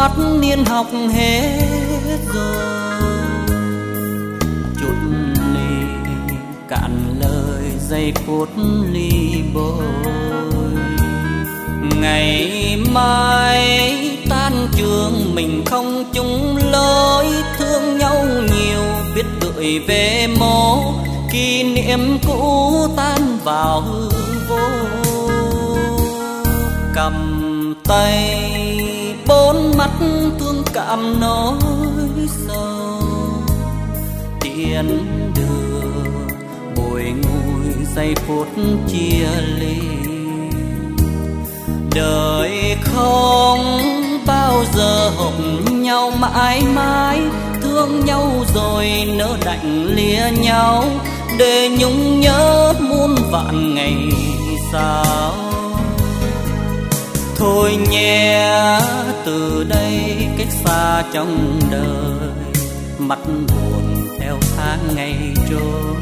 thoát niên học hết rồi. Chút ly cạn lời dây phút ly bôi ngày mai tan trường mình không chung lối. Thương nhau nhiều, biết gửi về mô kỷ niệm cũ tan vào hư vô. Cầm tay bốn mắt thương cảm nỗi sầu tiền đưa bồi ngùi giây phút chia ly. Đời không bao giờ hợp nhau, mãi mãi thương nhau rồi nỡ đành lìa nhau. Để nhung nhớ muôn vạn ngày sau thôi nhé. Từ đây cách xa trong đời, mắt buồn theo tháng ngày trôi.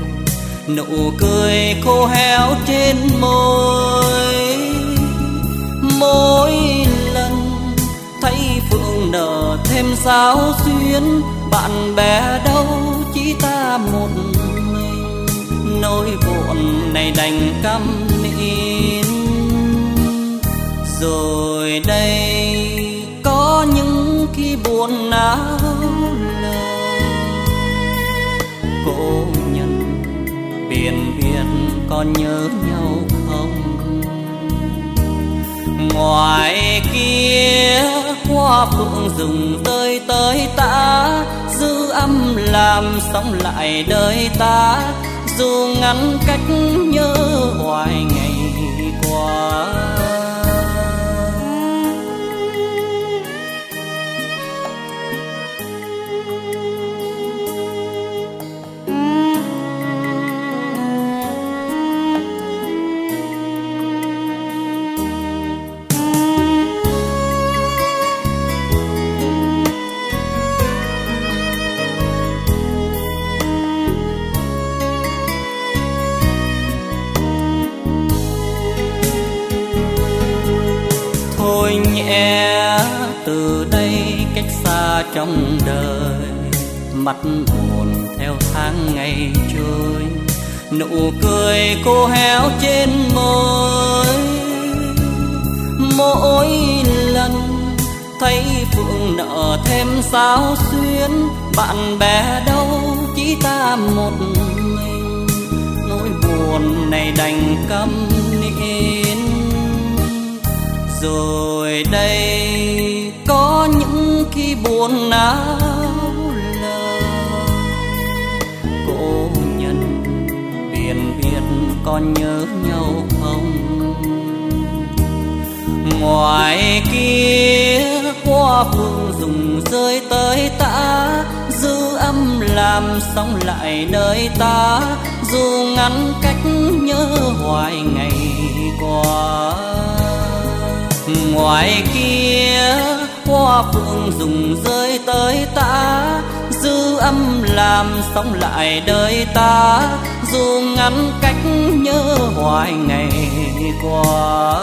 Nụ cười khô héo trên môi. Mỗi lần thấy phượng nở thêm sao xuyên bạn bè đâu chỉ ta một mình. Nỗi buồn này đành căm rồi đây có những khi buồn não lời. Cô nhân biển biển còn nhớ nhau không? Ngoài kia hoa phượng rừng tơi tới ta dư âm làm sống lại đời ta. Dù ngắn cách nhớ hoài ngày qua. E từ đây cách xa trong đời. Mắt buồn theo tháng ngày trôi, nụ cười cô héo trên môi. Mỗi lần thấy phượng nở thêm sao xuyên bạn bè đâu chỉ ta một mình. Nỗi buồn này đành câm nín rồi đây có những khi buồn não lời cô nhân biển biệt còn nhớ nhau không? Ngoài kia qua phương dùng rơi tới ta, dư âm làm sóng lại nơi ta. Dù ngắn cách nhớ hoài ngày qua ngoài kia, hoa phượng dùng rơi tới ta. Dư âm làm sống lại đời ta, dù ngắn cách nhớ hoài ngày qua.